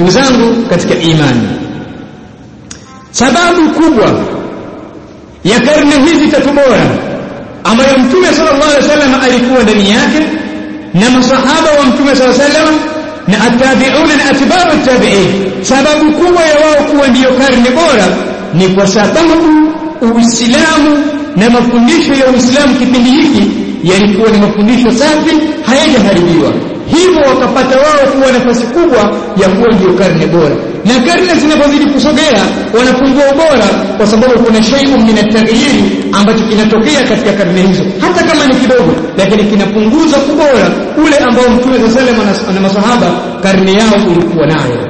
ndugu zangu katika imani sababu kubwa ya karne hizi tatu bora ambayo mtume sallallahu alaihi wasallam alikuwa ndani yake na masahaba wa mtume sallallahu alaihi wasallam na atabiuna na atbau tabi'in sababu kubwa ya wao kuwa ndiyo karne bora ni kwa sababu uislamu na mafundisho ya uislamu kipindi hiki yalikuwa ni mafundisho safi hayajaharibiwa hivyo wakapata wao kuwa nafasi kubwa ya kuwa ndio karne bora. Na karne zinapozidi kusogea wanapungua ubora kwa sababu kuna shay'un min ambacho kinatokea katika karne hizo. Hata kama ni kidogo lakini kinapunguza ubora ule ambao mtume alaihi wasallam na masahaba karne yao ilikuwa nayo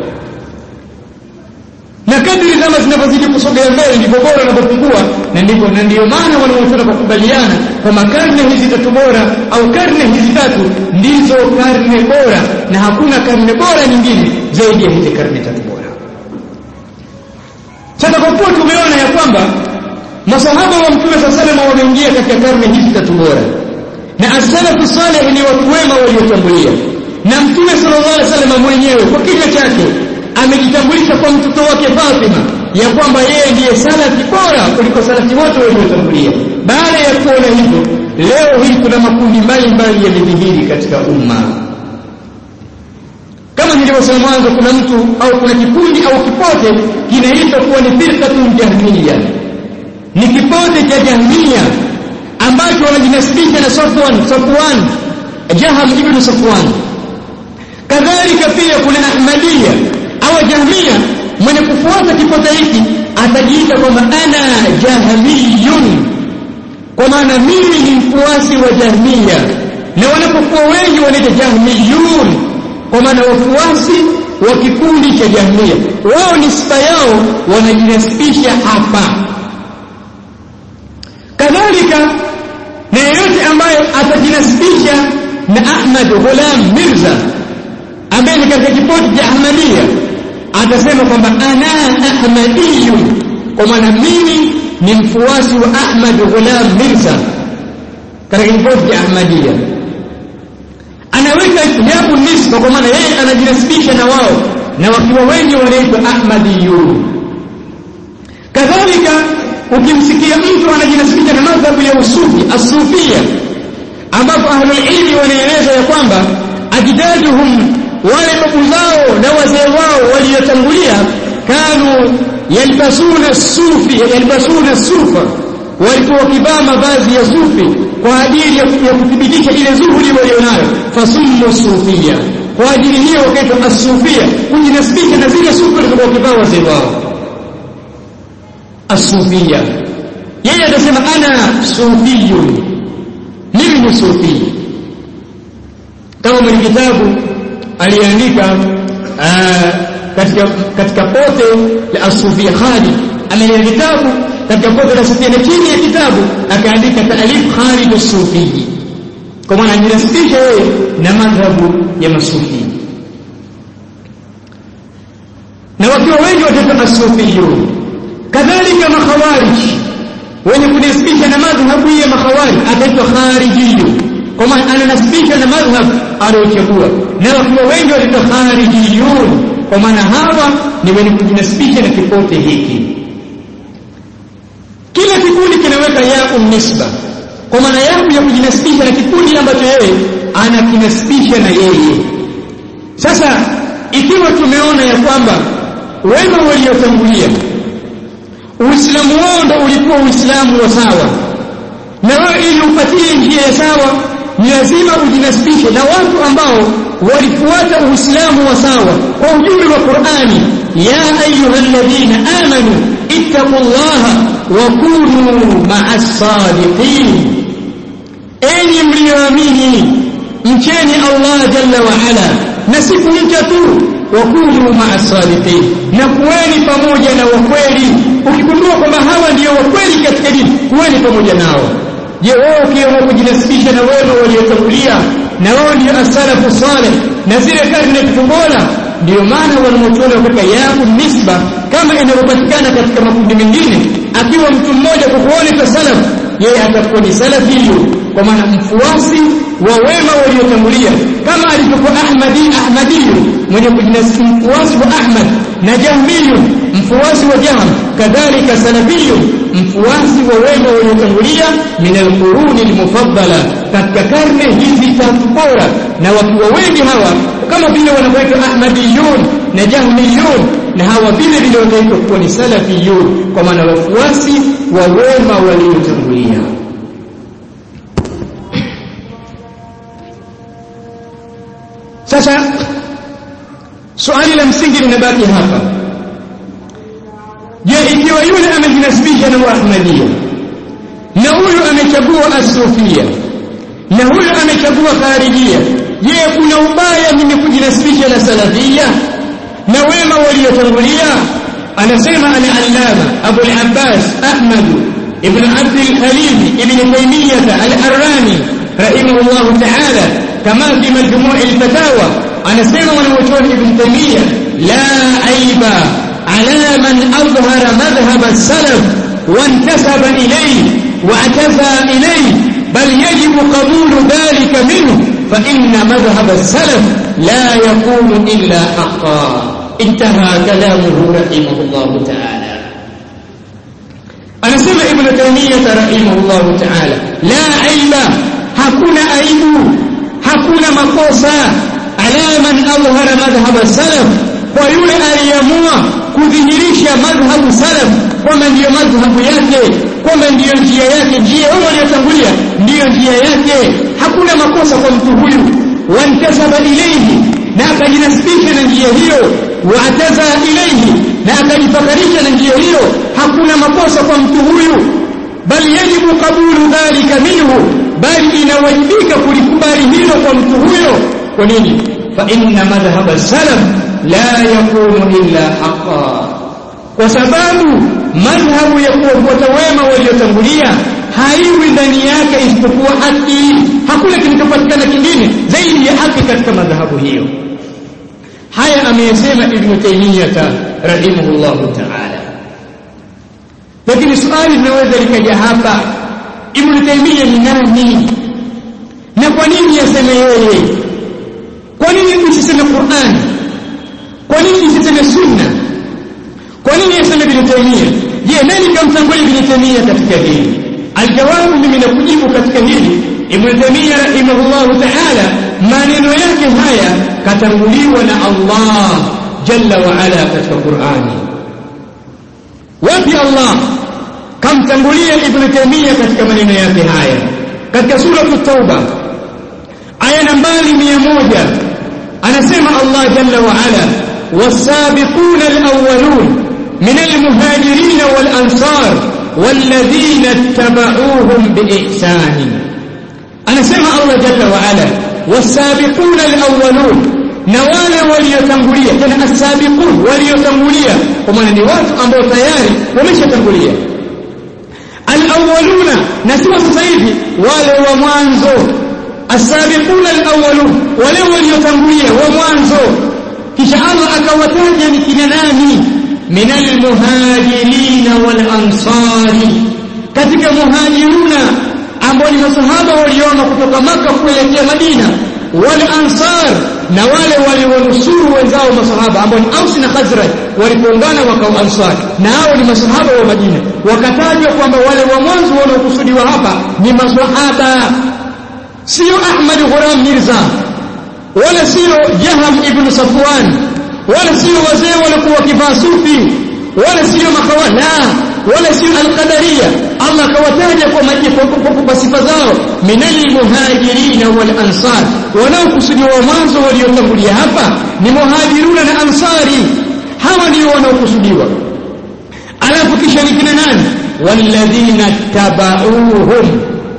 na kadri zama zinapozidi kusogea mbele ndipo bora unapopungua na ndipo na ndio maana wanaofuata kwa kubaliana kwamba karne hizi tatu bora au karne hizi tatu ndizo karne bora na hakuna karne bora nyingine zaidi ya hizi karne tatu bora. Sasa kwa kuwa tumeona ya kwamba masahaba wa mtume saa salama wameingia katika karne hizi tatu bora. Na as-salafu salih ni watu wema waliotangulia. Na mtume sallallahu alaihi wasallam mwenyewe kwa kinywa chake amejitambulisha kwa mtoto wake Fatima ya kwamba yeye ndiye salafi bora kuliko salafi wote waliotangulia. Baada ya kuona hivyo, leo hii kuna makundi mbalimbali yamedhihiri katika umma. Kama nilivyosema mwanzo, kuna mtu au kuna kikundi au kipote kinaitwa kuwa ni firqatun jahmiya, ni kipote cha Jahmiya ambacho wanajinasibisha na Safwan Safwan Jaham ibn Safwan. Kadhalika pia kuna Ahmadiyya au jahmia mwenye kufuata kipote hiki atajiita kwamba ana jahmiyun. Kwa maana mimi ni mfuasi wa jahmia na wanapokuwa wengi wanaita jahmiyun. Kwa maana wafuasi wa kikundi cha jahmia wao ni sifa yao wanajinasibisha hapa. Kadhalika na yeyote ambaye atajinasibisha na Ahmad Ghulam Mirza ambaye ni katika kipoti cha Ahmadiyya atasema kwamba ana ahmadiyu kwa maana mimi ni mfuasi wa Ahmad Ghulam Mirza katika kipote cha Ahmadiyya. Anaweka jabu nisba kwa maana yeye anajinasibisha na wao na wakiwa wengi wanaitwa Ahmadiyun kadhalika ukimsikia mtu anajinasibisha na madhhabu ya usufi asufia ambapo ahlul ilmi wanaeleza ya kwamba ajdaduhum wale babu zao na wazee wao waliotangulia kanu yalbasuna sufi yalbasuna sufa walikuwa wakivaa mavazi ya sufi kwa ajili ya kuthibitisha ile zuhuri walionayo. Fasummu sufia kwa ajili hiyo wakaitwa asufia kujinasibisha na zile sufi walikuwa wakivaa wazee wao. Asufia yeye atasema ana sufiyun mimi ni sufi. Kama mwenye kitabu aliandika katika katika pote la asufia Khalid. Ameandika kitabu katika pote la asufi na chini ya kitabu akaandika taalif Khalid as-Sufi. Kwa maana anajinasibisha yeye na madhhabu ya masufi. Na wakiwa wengi wataitwa hiyo kadhalika makhawarij wenye kujinasibisha na madhhabu ya makhawarij ataitwa kharijiyun kwa maana ananasibisha na madhhab aliyochagua na wakiwa wengi walikuwa kharijiyun kwa maana hawa ni wenye kujinasibisha na kipote hiki. Kila kikundi kinaweka yao nisba. Kwa maana yao ya kujinasibisha na kikundi ambacho yeye anakinasibisha na yeye. Sasa ikiwa tumeona ya kwamba wema waliotangulia uislamu wao ndio ulikuwa uislamu wa sawa. Na wewe ili upatie njia ya sawa ni lazima ujinasibishe na watu ambao walifuata uislamu wa sawa kwa ujumbe wa Qur'ani. Ya ayyuhalladhina amanu ittaqullaha wa kunu ma'as sadiqin. Enyi mlioamini mcheni Allah jalla wa ala na si kumcha tu wa kunu ma'as sadiqin. Na kuweni pamoja na wakweli ukigundua kwamba hawa ndio wakweli katika dini kuweni pamoja nao je wewe ukiona kujinasibisha na wema waliotangulia na wao ndio asalafu saleh na zile karne bora ndio maana wanamotuona kuweka yangu nisba kama inavyopatikana katika makundi mengine. Akiwa mtu mmoja kwa salafu salaf yeye atakuwa ni salafiyu kwa maana mfuasi wa wema waliotangulia. Kama alivyokuwa ahmadi ahmadiyu mwenye kujinasibu mfuasi wa ahmad na jahmiyu mfuasi wa jahm kadhalika salafiyu mfuasi wa wema waliotangulia min alquruni almufaddala. Katika karne hizi tatu bora na wakiwa wengi hawa kama vile wanavyoitwa ahmadiyun na jahmiyun na hawa vile vile wataitwa kuwa ni salafiyun kwa maana wafuasi wa wema waliotangulia. Sasa swali la msingi linabaki hapa. Je ikiwa yule amejinasibisha na uahmadia na huyu amechagua asufia na huyu amechagua kharijia je kuna ubaya mimi kujinasibisha na salafia na wema waliotangulia أنسيما العلامة أبو العباس أحمد ابن عبد الخليل ابن تيمية الحراني رحمه الله تعالى كما في مجموع الفتاوى. أنسيما الوجوه ابن تيمية لا عيب على من أظهر مذهب السلف وانتسب إليه واعتزى إليه بل يجب قبول ذلك منه فإن مذهب السلف لا يكون إلا حقا. intaha kalamuhu rahimahullahu ta'ala. Anasema ibn taymiyyah rahimahullahu ta'ala la aiba hakuna aibu hakuna makosa ala man adhhara madhhab salaf kwa yule aliyeamua kudhihirisha madhhabu salaf kwamba ndiyo madhhabu yake kwamba ndiyo njia yake njia huyo aliyotangulia ndiyo njia yake. Hakuna makosa kwa mtu huyu. Wantasaba ilaihi na akajinasibisha na njia hiyo waataza ilayhi na akajifakarisha na njia hiyo hakuna makosa kwa mtu huyu. Bali yajibu kabulu dhalika minhu bali inawajibika kulikubali hilo kwa mtu huyo. Kwa nini? Fa inna madhhab salaf la yakunu illa haqqan kwa sababu madhhabu ya kuwafuata wema waliotangulia haiwi ndani yake isipokuwa haki. Hakuna kinachopatikana kingine zaidi ya haki katika madhahabu hiyo haya ameyasema ibn taymiyah rahimahullahu taala. Lakini swali linaweza likaja hapa ibn taymiyah ni nani na kwa nini yaseme yeye kwa nini usiseme qurani kwa nini usiseme sunna kwa nini yaseme ibn taymiyah je nani kamtangulia ibn taymiyah katika hili aljawabu mimi nakujibu katika hili ibn taymiyah rahimahullahu ta'ala maneno yake haya katanguliwa na Allah jalla wa ala katika Qur'ani wapi Allah kamtangulia ibn taymiya katika maneno yake haya katika sura at-tauba aya nambari 100 anasema Allah jalla wa ala was-sabiquna al-awwalun min al-muhajirin wal-ansar والذين اتبعوهم بإحسان anasema Allah jalla wa ala wasabiquna alawwalun. Na wale waliotangulia tena asabiqun waliotangulia. Kwa maana ni watu ambao tayari wameshatangulia. Alawwaluna na si sasa hivi wale wa mwanzo. Asabiquna alawwalun wale waliotangulia wa mwanzo. Kisha Allah akawataja ni kina nani? Min almuhajirin wal ansari katika muhajiruna ambao ni masahaba waliona kutoka maka kuelekea Madina wal ansar na wale walionusuru wenzao masahaba ambao ni Aus na Khazraj walipoungana wakao ansar. Na hao ni masahaba wa Madina. Wakatajwa kwamba wale wa mwanzo wanaokusudiwa hapa ni masahaba. Sio Ahmad Ghuram Mirza wala sio Jaham ibn Safwan wala sio wazee walikuwa wakivaa sufi wala sio makawala wala sio alqadaria Allah kawataja kwa majina kwa sifa zao. Minal muhajirina wal ansar. Wanaokusudiwa mwanzo waliotangulia hapa ni muhajiruna na ansari. Hawa ndio wanaokusudiwa. Alafu kisha ni kina nani? Walladhina tabauhum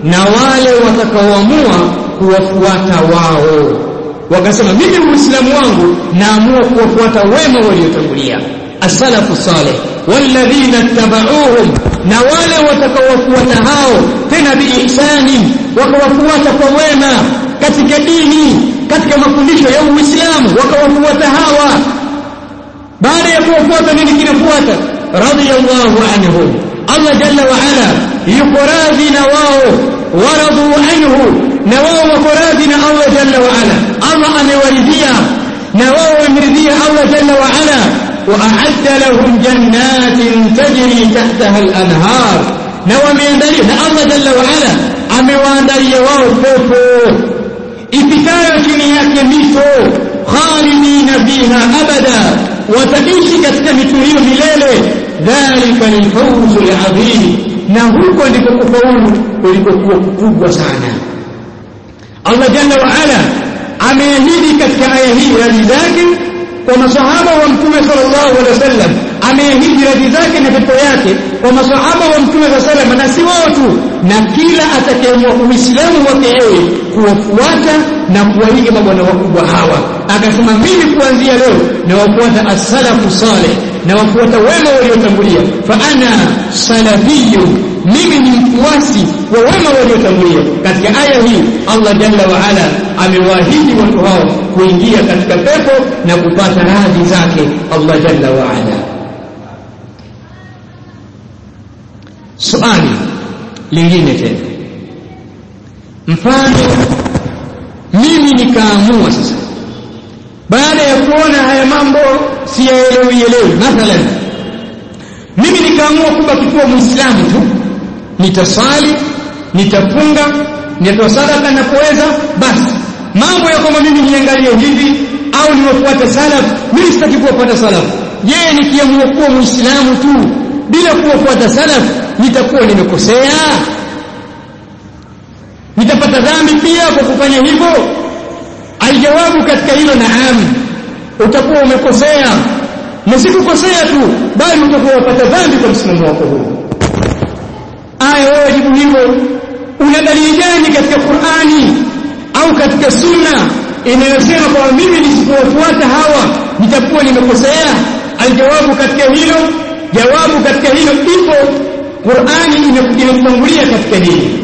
na wale watakaoamua kuwafuata wao. Wakasema mimi uislamu wangu naamua kuwafuata wema waliotangulia. As-salafu salih walladhina tabauhum na wale watakaowafuata hao tena biihsani wakawafuata kwa wema katika dini katika mafundisho ya Uislamu wakawafuata hawa. Baada ya kuwafuata nini kinafuata? Radiyallahu anhum. Allah jalla wa ala yuko radhi na wao waradu anhu na wao wako radhi na Allah jalla wa Allah amewaridhia na wao wamridhia Allah jalla wa وأعد لهم جنات تجري تحتها الأنهار na wameandalia na Allah jalla wa ala amewaandalia wao pepo ipitayo chini yake mito khalidina fiha abada wataishi katika mito hiyo milele dhalika lilfawzu alazim na huko ndiko kufaulu kulikokuwa kukubwa sana Allah jalla wa ala ameahidi katika aya hii radhi zake kwa masahaba wa mtume sallallahu alaihi wasallam ameahidi radhi zake na pepo yake. Kwa masahaba wa mtume sallallahu alaihi wasallam na si wao tu na kila atakayeamua uislamu wake yeye kuwafuata na kuwaiga mabwana wakubwa hawa. Akasema mimi kuanzia leo na wafuata as-salafu saleh na wafuata wema waliotangulia. Fa ana salafiyyu mimi ni mfuasi wa wema waliotangulia. Katika aya hii Allah jalla wa ala amewaahidi watu hao kuingia katika pepo na kupata radhi zake. Allah jalla wa ala. Swali lingine tena. Mfano nikaamua sasa. Baada ya kuona haya mambo siyaelewi elewi mathalan mimi nikaamua kubaki kuwa muislamu tu. Nitasali nitafunga nitatoa sadaka napoweza basi. Mambo ya kwamba mimi niangalie hivi au niwafuate salaf mimi sitaki kuwafuata salaf. Je nikiamua kuwa muislamu tu bila kuwafuata salaf nitakuwa nimekosea? Nitapata dhambi pia kwa kufanya hivyo aljawabu katika hilo naam. Utakuwa umekosea. Na si tu bali utakuwa upata dhambi kwa msimamo wako huo. Aya wewe jibu hilo una dalili gani katika Qur'ani au katika sunna inayosema kwamba mimi nisipowafuata hawa nitakuwa nimekosea? Aljawabu katika hilo jawabu katika hilo ipo. Qur'ani imekutangulia katika hili.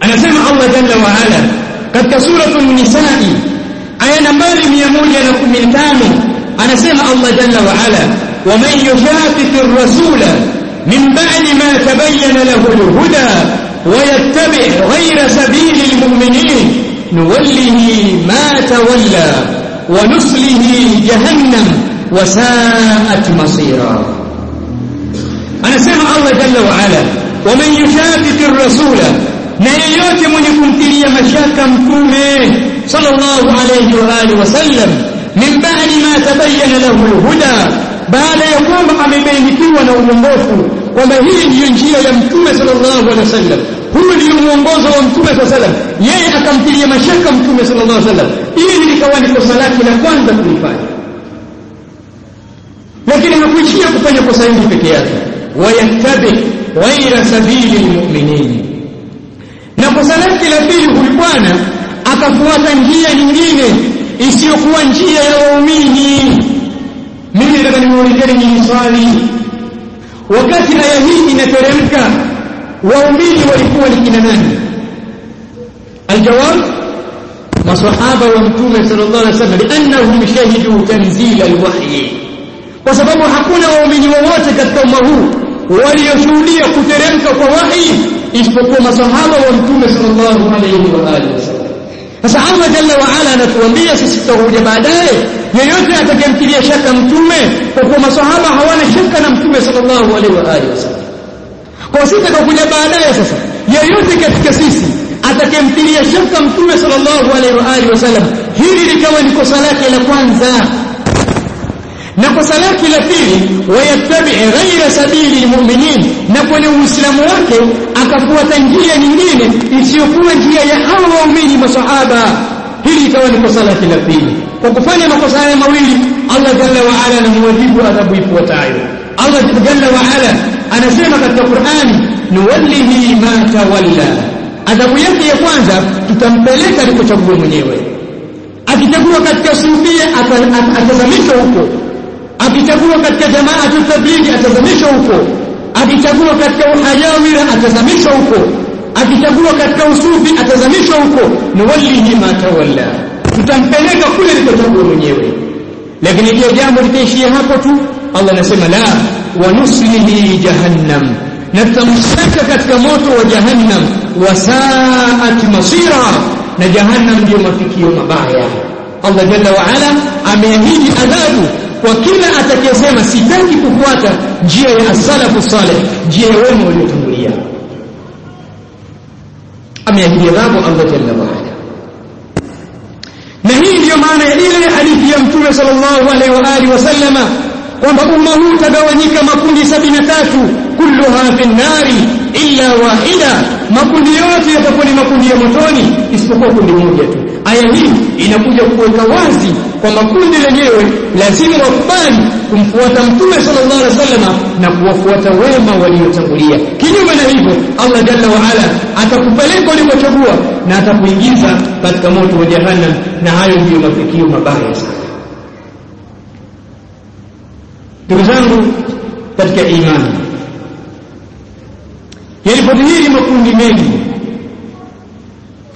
Anasema Allah jalla wa ala katika suratul nisa'i aya nambari 115 anasema Allah jalla wa ala ومن يشاقق الرسول من بعد ما تبين له الهدى ويتبع غير سبيل المؤمنين نوله ما تولى ونصله جهنم وساءت مصيرا أنا سمع الله جل وعلا ومن يشاقق الرسول na yeyote mwenye kumtilia mashaka mtume sallallahu alayhi wa alihi wasallam min ba'di ma tabayyana lahu alhuda baada ya kwamba amebainikiwa na uongofu kwamba hii ndiyo njia ya mtume sallallahu alayhi wasallam huu ndio muongozo wa mtume sallallahu alayhi wasallam yeye akamtilia mashaka mtume sallallahu alayhi wasallam ili likawa ni kosa lake la kwanza kulifanya. Lakini hakuishia kufanya kosa hili peke yake. Wayattabi ghaira sabili lmuminin na kosa lake la pili huyu bwana akafuata njia nyingine isiyokuwa njia ya waumini. Mimi nataka nimuulizeni nyinyi swali. Wakati aya hii inateremka waumini walikuwa ni kina nani? Aljawab masahaba wa mtume sallallahu alaihi wasallam liannahum shahidu tanzila alwahyi. Kwa sababu hakuna waumini wowote katika umma huu walioshuhudia kuteremka kwa wahi isipokuwa masahaba wa mtume sallallahu alayhi wa alihi wasallam. Sasa Allah jalla wa ala anatuambia sisi tutakuja baadaye. Yeyote atakayemtilia shaka mtume kwa kuwa masahaba hawana shaka na mtume sallallahu alaihi wa alihi wasallam. Kwa sisi tutakuja baadaye sasa. Yeyote katika sisi atakayemtilia shaka mtume sallallahu alaihi wa alihi wasallam hili likawa ni kosa lake la kwanza na kosa lake la pili wayattabi ghaira sabili lmuminin na kwenye uislamu wake akafuata njia nyingine isiyokuwa njia ya hawa waumini masahaba. Hili ikawa ni kosa lake la pili. Kwa kufanya makosa haya mawili Allah jalla wa ala anamwajibu adhabu ifuatayo. Allah jalla wa ala anasema katika Qur'ani nuwallihi ma tawalla. Adhabu yake ya kwanza tutampeleka alikochagua mwenyewe. Akichagua katika sufia atazamishwa huko akichagua katika jamaatu tablighi atazamishwa huko. Akichagua katika uhajawira atazamishwa huko. Akichagua katika usufi atazamishwa huko. Nuwallihi ma tawalla. Tutampeleka kule alikochagua mwenyewe. Lakini je jambo litaishia hapo tu. Allah anasema la wa nuslihi jahannam. Na tutamsaka katika moto wa jahannam. Wasaat masira. Na jahannam ndio mafikio mabaya. Allah jalla wa ala ameahidi adhabu kwa kila atakayesema sitaki kufuata njia ya as-salafu sale njia ya wema waliotangulia. Ameahidia adhabu Allah jalla waala na hii ndiyo maana ya ile hadithi ya mtume sallallahu alaihi wa alihi wasallama kwamba umma huu utagawanyika makundi sabini na tatu kulluha fi nnari illa wahida. Makundi yote yatakuwa ni makundi ya motoni isipokuwa kundi moja tu. Aya hii inakuja kuweka wazi kwamba kundi lenyewe lazima wakubali kumfuata mtume sallallahu alaihi wasallam na kuwafuata wema waliotangulia. Kinyume na hivyo Allah jalla wa ala atakupeleka ulikochagua na atakuingiza katika moto wa jahannam na hayo ndiyo mafikio mabaya sana. Ndugu zangu katika imani yalipodhihiri makundi mengi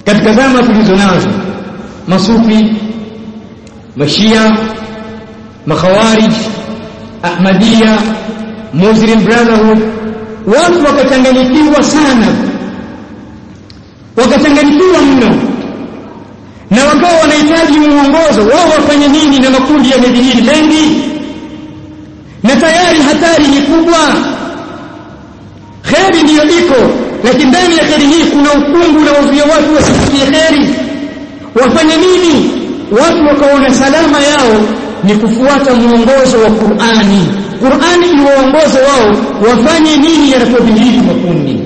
katika zama tulizo nazo masufi mashia makhawarij ahmadia muslim brotherhood watu wakachanganyikiwa sana. Wakachanganyikiwa mno. Na wakawa wanahitaji mwongozo. Wao wafanye nini na makundi ya hili mengi? Na tayari hatari ni kubwa. Kheri ndiyo iko lakini ndani ya kheri hii kuna ukungu na uzuia watu wasifikie kheri. Wafanye nini watu wakaona salama yao ni kufuata mwongozo wa Qur'ani. Qur'ani iwaongoze wao wafanye nini yanapodhihiri makundi.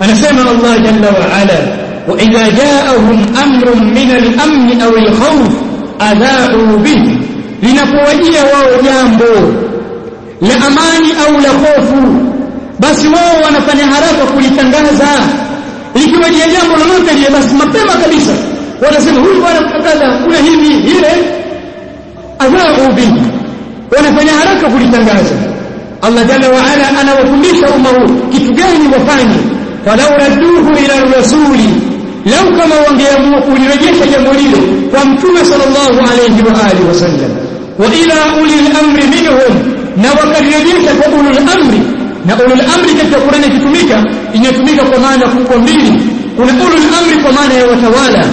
Anasema Allah jalla wa ala wa idha ja'ahum amrun min al-amn aw al-khawf adha'u bihi. Linapowajia wao jambo la amani au la hofu basi wao wanafanya haraka kulitangaza. Likiwajia jambo lolote lile basi mapema kabisa wanasema huyu bwana kadha kuna hivi ile adhabu bihi wanafanya haraka kulitangaza. Allah jalla wa ala anawafundisha umma huu kitu gani wafanye falau radduhu ila rasuli lau kama wangeamua kulirejesha jambo lile kwa mtume sallallahu alayhi wa alihi wasallam wa ila ulil amri minhum na wakalirejesha kwa ulul amri. Na ulul amri katika Qur'ani ikitumika inatumika kwa maana kubwa mbili. Kuna ulul amri kwa maana ya watawala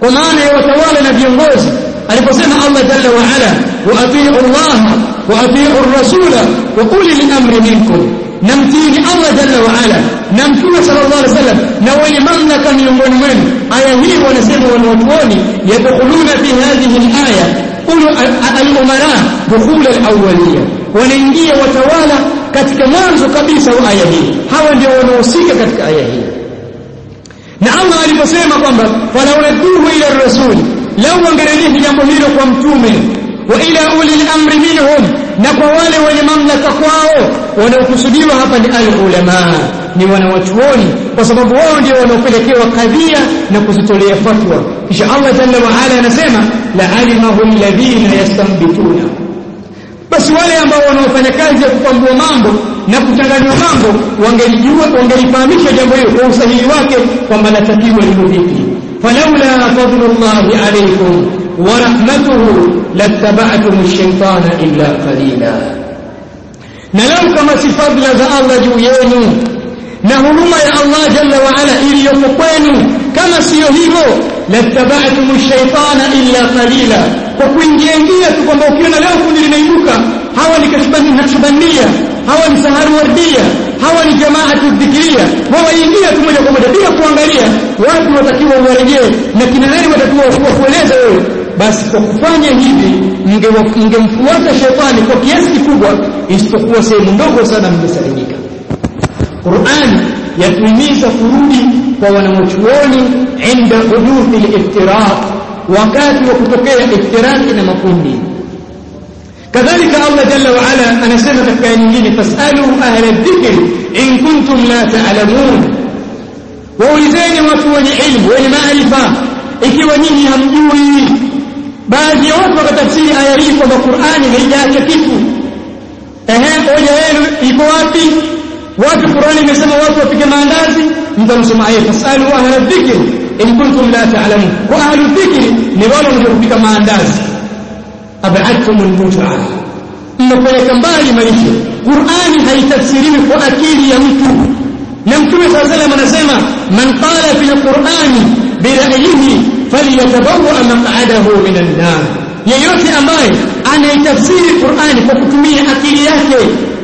kwa maana ya watawala na viongozi. Aliposema Allah jalla wa ala wa atiu Allah wa atiu rasula wa ulil amri minkum. Namtini Allah jalla wa ala na mtume sallallahu alaihi wasallam na wenye mamlaka miongoni mwenu. Aya hii wanasema wanaotuoni yadkhuluna fi hadhihi al-aya ulu al-umara dukhul al-awwaliyya. Wanaingia watawala katika mwanzo kabisa wa aya hii. Hawa ndio wanaohusika katika aya hii na Allah aliposema kwamba falauladduhu ila rasuli lau wangerejesha jambo hilo kwa mtume wa ila ulil amri minhum na kwa wale wenye mamlaka kwao wanaokusudiwa hapa ni al-ulama ni wanawachuoni kwa sababu wao ndio wanaopelekewa kadhia na kuzitolea fatwa. Kisha Allah jalla wa ala anasema la alimahu alladhina yastambituna. Basi wale ambao wanaofanya kazi ya kupambua mambo na kuchanganywa mambo wangelijua wangelifahamisha jambo hilo kwa usahihi wake kwamba natakiwa liwe vipi falaula fadlullahi alaykum wa rahmatuhu lattaba'tum ash-shaytana illa qalila. Na lau kama si fadla za Allah juu yenu na huruma ya Allah jalla wa ala iliyopo kwenu kama siyo hivyo lattaba'tum ash-shaytana illa qalila. Kwa kuingia ingia tu kwamba ukiona leo kundi linainuka hawa ni kasbani nakshbania hawa ni saharu wardia. Hawa ni jamaatu dhikria wawaingia tu moja kwa moja bila kuangalia. Watu watakiwa warejee na kina nani watakiwa wakueleza wewe? Basi kwa kufanya hivi mngemfuata shetani kwa kiasi kikubwa isipokuwa sehemu ndogo sana mngesalimika Qur'an yatuhimiza kurudi kwa wanawachuoni inda hudufi al-iftiraq wakati wa kutokea iftiraki na makundi kadhalika Allah jalla wa ala anasema katika aya nyingine fasalu ahla dhikri in kuntum la ta'lamun waulizeni watu wenye ilmu wenye maarifa ikiwa nyinyi hamjui baadhi ya watu wakatafsiri aya hii kwamba Qur'ani haijaacha kitu ehe hoja yenu iko wapi wapi Qur'ani imesema watu wapike maandazi mtamsoma aya fasalu ahla dhikri in kuntum la ta'lamun wa ahlu dhikri ni wale wanaopika maandazi ab'adkum al-mut'a mmepeleka mbali maisha Qur'ani haitafsiriwi kwa akili ya mtu. Na mtume sallallahu anasema man qala fi lqurani bi ra'yihi falyatabawa maq'adahu min annar yeyote ambaye anaitafsiri Qur'ani kwa kutumia akili yake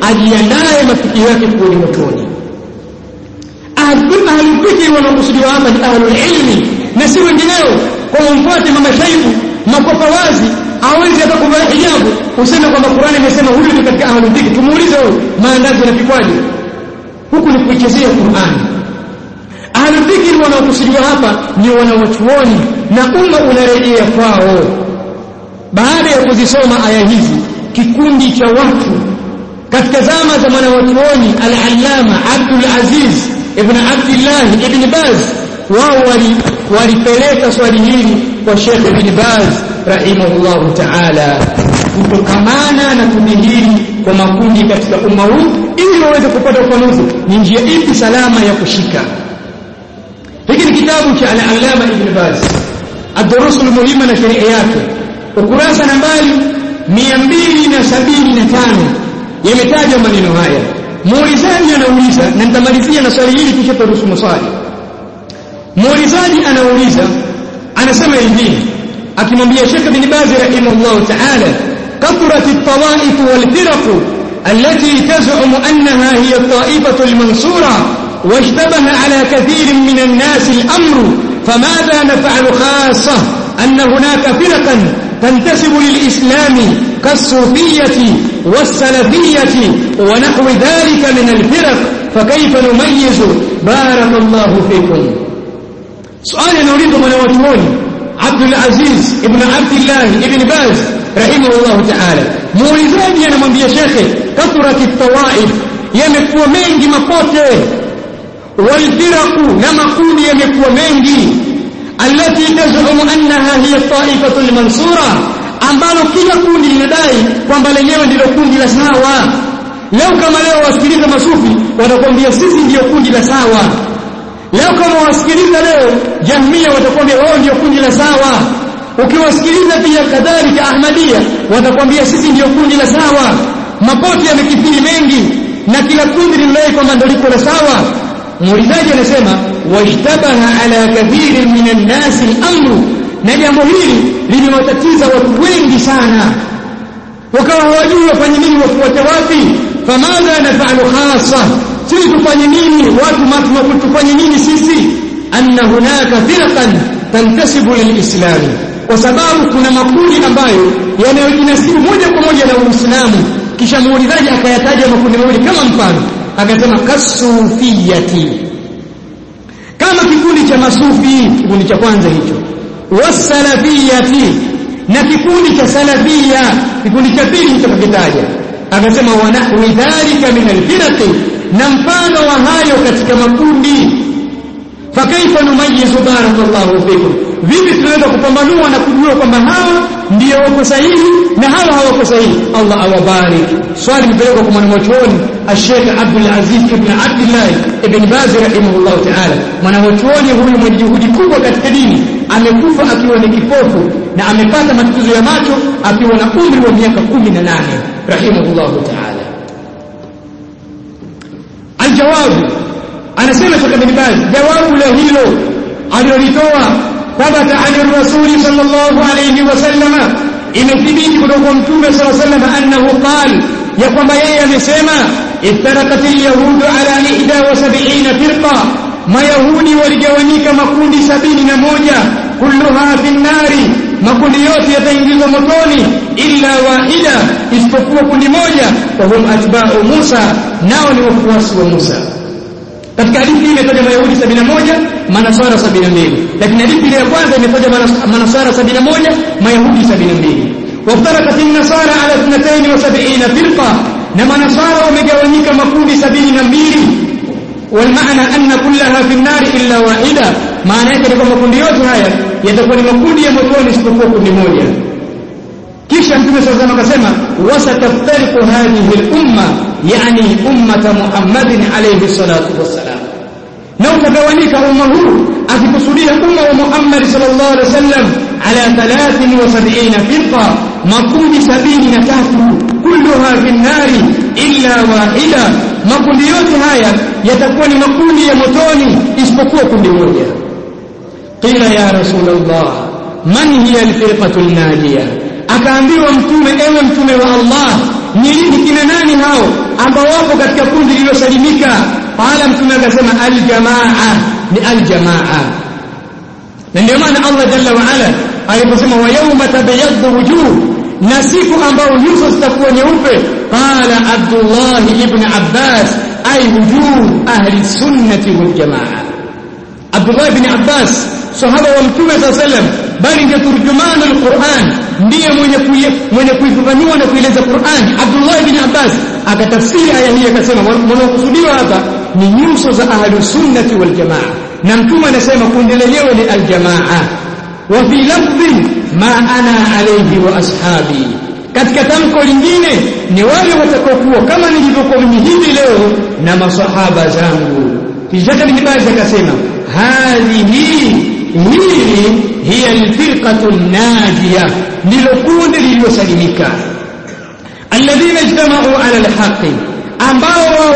ajiandae mafikio yake kuwa motoni. Ahlulfikri wanaokusudiwa hapa ni ahlulilmi na si wengineo kwa umfuate mamashaibu makofa wazi hawezi hata kuvaa hijabu. Useme kwamba Qur'ani imesema huyu ni katika ahlulfikri tumuulize huyu maandazi yanapikwaje huku ni kuichezea Qur'ani ahli dhiki wanaokusudiwa hapa ni wanawachuoni na umma unarejea kwao. Baada ya kuzisoma aya hizi kikundi cha watu katika zama za mwanawachuoni al-allama Abdul Aziz ibn Abdullah ibn Baz wao walipeleka swali hili kwa Sheikh ibn Baz rahimahullahu ta'ala kutokamana na kudhihiri kwa makundi katika umma huu ili waweze kupata ufanuzi. Ni njia ipi salama ya kushika? Hiki ni kitabu cha al-allama ibn Baz ad-durus al-muhimma na sharia yake. Ukurasa nambari 275 yametajwa maneno haya. Muulizaji anauliza na nitamalizia na swali hili kisha turuhusu maswali. Muulizaji anauliza anasema hivi akimwambia Sheikh bin Baz rahimahullah ta'ala kathurat at-tawaif wal-firaq التي تزعم أنها هي الطائفة المنصورة واشتبه على كثير من الناس الأمر فماذا نفعل خاصة أن هناك فرقا تنتسب للإسلام كالصوفية والسلفية ونحو ذلك من الفرق؟ فكيف نميز؟ بارك الله فيكم. سؤال نريد من وجهوني Abdul Aziz ibn Abdullah ibn Baz rahimahullah ta'ala. Muulizaji anamwambia shekhe kathrati tawaif yamekuwa mengi mapote. Walfiraku na makundi yamekuwa mengi. Allati tazumu annaha hiya taifatu almansura ambalo kila kundi linadai kwamba lenyewe ndilo kundi la sawa. Leo kama leo wasikiliza masufi watakwambia sisi ndiyo kundi la sawa leo kama wasikiliza leo jamii watakwambia wao ndio kundi la sawa ukiwasikiliza pia kadhalika ahmadia watakwambia sisi ndio kundi la sawa mapote yamekithiri mengi na kila kundi linadai kwamba ndio liko la sawa muulizaji anasema washtabaha ala kathirin min annasi al-amru. Na jambo hili limewatatiza watu wengi sana. Wakawa hawajui wafanye nini wafuate wapi. Famadha nafalu khasa sisi tufanye nini? Watu tufanye nini sisi? Anna hunaka firqan tantasibu lilislami. Kwa sababu kuna makundi ambayo yanayojinasibu moja kwa moja na Uislamu. Kisha muulizaji akayataja makundi mawili kama mfano. Akasema kasufiyati kama kikundi cha masufi kikundi cha kwanza hicho. Wasalafiyati na kikundi cha salafia kikundi cha pili nitakokitaja akasema wanahwi dhalika min alfiraqi na mfano wa hayo katika makundi. Fakaifa numayizu barakallahu fikum? Vipi tunaweza kupambanua na kujua kwamba hawa ndio wako sahihi na hawa hawako sahihi? Allah awabarik swali mpelekwa kwa mwanachuoni Sheikh Abdul Aziz ibn Abdullah ibn Baz rahimahullah ta'ala. Mwanachuoni huyu mwenye juhudi kubwa katika dini amekufa akiwa ni kipofu na amepata matatizo ya macho akiwa na umri wa miaka 18 rahimahullah ta'ala jawabu. Anasema Sheikh Ibn Baz jawabu la hilo alilolitoa thabata an rasuli sallallahu alayhi wasallam imethibiti kutoka kwa mtume sallallahu alayhi wasallam annahu qala ya kwamba yeye amesema iftaraqat alyahudu ala 71 firqa mayahudi waligawanyika makundi sabini na moja kulluha fi nnari makundi yote yataingizwa motoni illa wahida isipokuwa kundi moja wa hum atba'u Musa nao ni wafuasi wa Musa katika hadithi hii imetaja mayahudi 71 manasara 72 lakini hadithi ile ya kwanza imetaja manasara 71 mayahudi 72 waftarakat an-nasara ala 72 firqa na manasara wamegawanyika makundi 72 والمعنى أن كلها في النار إلا واحدة معنى yake ni kwamba kundi yote haya yatakuwa ni makundi ya motoni isipokuwa kundi moja. Kisha mtume sallallahu alayhi akasema wasataftariqu hadhihi al-umma yani ummata Muhammadin alayhi salatu wassalam. Na utagawanyika umma huu akikusudia umma wa Muhammad sallallahu alaihi wasallam ala 73 firqa makundi 73 kulluha fi nnari illa wahida. Makundi yote haya yatakuwa ni makundi ya motoni isipokuwa kundi moja قيل يا رسول الله من هي الفرقة النادية أكامبي ومتومة أيوة متومة والله نريد كنا ناني هاو أبا وابو قد كفون دليل سليميكا. قال متومة كسما الجماعة الجماعة. لأن يمان الله جل وعلا أيضا سما ويوم تبيض وجوه. نسيك أبا يوسف تكون يوفي قال عبد الله بن عباس أي وجوه أهل السنة والجماعة. عبد الله بن عباس sahaba wa mtume sallallahu sallam bali ndiye turjuman alquran ndiye mwenye mwenye kuifafanua na kueleza Qur'an. Abdullah ibn Abbas akatafsiri aya hii akasema wanaokusudiwa hapa ni nyuso za ahlu sunnati wal jamaa. Na mtume anasema kundi lenyewe ni aljamaa. Wa fi lafdhi ma ana alayhi wa ashabi. Katika tamko lingine ni wale watakaokuwa kama nilivyokuwa mimi hivi leo na masahaba zangu. Kisha ibn Baz akasema hadhihi hili hiya alfirqatu najiya ndilo kundi lililosalimika. Alladhina ijtamau ala alhaqi ambao wao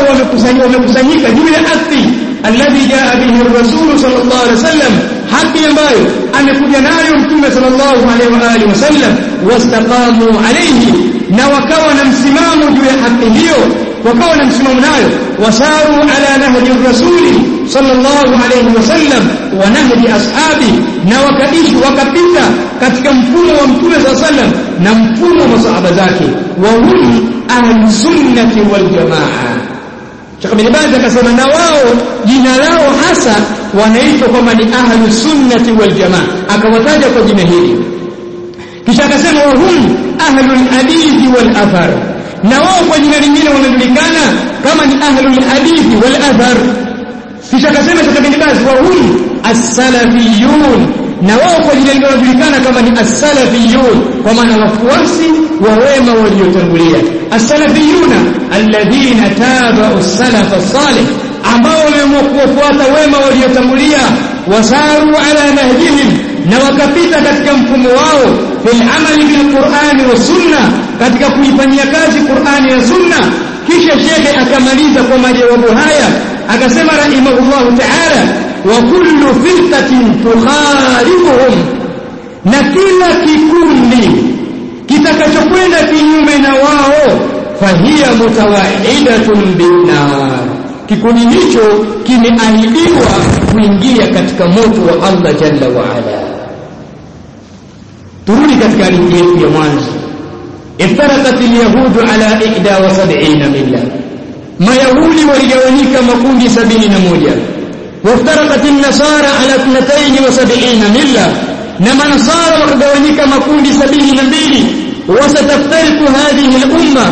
wamekusanyika juu ya haki alladhi jaa bihi rasul sallallahu alaihi wasallam. Haki ambayo amekuja nayo mtume sallallahu alaihi wa alihi wasallam. Wastaqamu alayhi. Na wakawa na msimamo juu ya haki hiyo wakawa na msimamo nayo. Wasaru ala nahji rasuli sallallahu alayhi wasallam wa nahji ashabi na wakaishi wakapita katika mfumo wa mtume wasallam na mfumo wa masahaba zake. Wa hum ahli sunnati wal jamaa. Sheikh bin Baz akasema na wao jina lao hasa wanaitwa kwamba ni ahli sunnati wal jamaa. Akawataja kwa jina hili. Kisha akasema wa hum ahlul hadithi wal athar na wao kwa jina lingine wanajulikana kama ni ahlul hadithi wal athar kisha kasema cha bin Baz wa hum as-salafiyun. Na wao kwa jina lingine wanajulikana kama ni as-salafiyun. Kwa maana wafuasi wa wema waliotangulia. As-salafiyuna alladhina tabu as-salaf as-salih ambao wameamua kuwafuata wema waliotangulia. Wasaru ala nahjihim na wakapita katika mfumo wao fil amali bil qur'ani wa sunna katika kuifanyia kazi qur'ani na sunna kisha shekhe akamaliza kwa majawabu haya akasema rahimahullahu ta'ala wa kullu firqatin tukhalifuhum na kila kikundi kitakachokwenda kinyume na wao fahiya mutawahidatun binnar. Kikundi hicho kimeahidiwa kuingia katika moto wa Allah jalla wa ala turudi katika hadithi yetu ya mwanzo. Iftaraqat alyahudu ala 71 milla mayahudi waligawanyika makundi 71 waftaraqat an-nasara ala 72 milla na manasara wakagawanyika makundi 72 wasataftariqu hadhihi al-umma.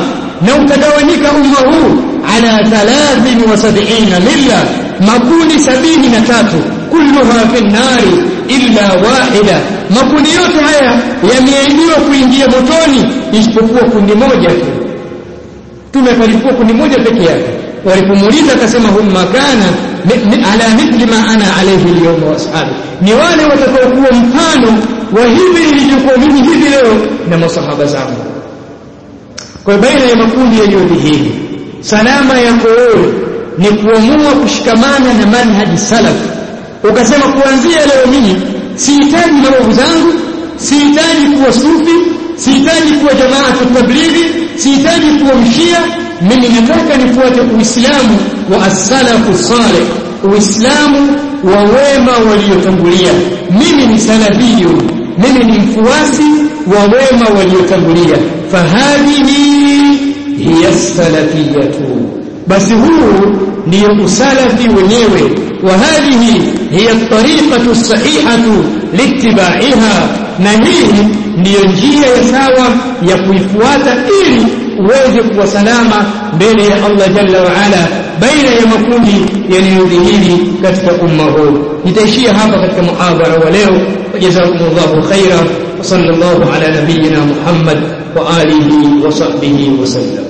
Na utagawanyika umma huu ala 73 milla makundi 73 kulluha fi an-nari illa wahida. Makundi yote haya yameahidiwa kuingia motoni isipokuwa kundi moja tu. Tumefanikiwa kundi moja peke yake. Walipomuuliza akasema hum makana ala mithli ma ana alayhi al-yawm wa ashabi. Ni wale watakaokuwa mfano wa hivi ilivyokuwa mimi hivi leo na masahaba zangu. Kwa baina ya makundi yaliyodhihiri salama yako wewe ni kuamua kushikamana na manhaji salaf ukasema kuanzia leo mimi sihitaji mababu zangu sihitaji kuwa sufi sihitaji kuwa jamaa tablighi sihitaji kuwa mshia. Mimi nataka nifuate uislamu wa as-salafu salih uislamu wa wema waliotangulia. Mimi ni salafiyun mimi ni mfuasi wa wema waliotangulia. Fahadhihi hiya salafiyatu. Basi huu ndiyo usalafi wenyewe. Wa hadhihi hiya tariqatu sahihatu litibaiha na hii ndiyo njia ya sawa ya kuifuata ili uweze kuwa salama mbele ya Allah jalla wa ala baina ya makundi yanayodhihiri katika umma huu. Nitaishia hapa katika muhabara wa leo. Jazakumullahu khaira wa sallallahu ala nabiyyina Muhammad wa alihi wa sahbihi wa sallam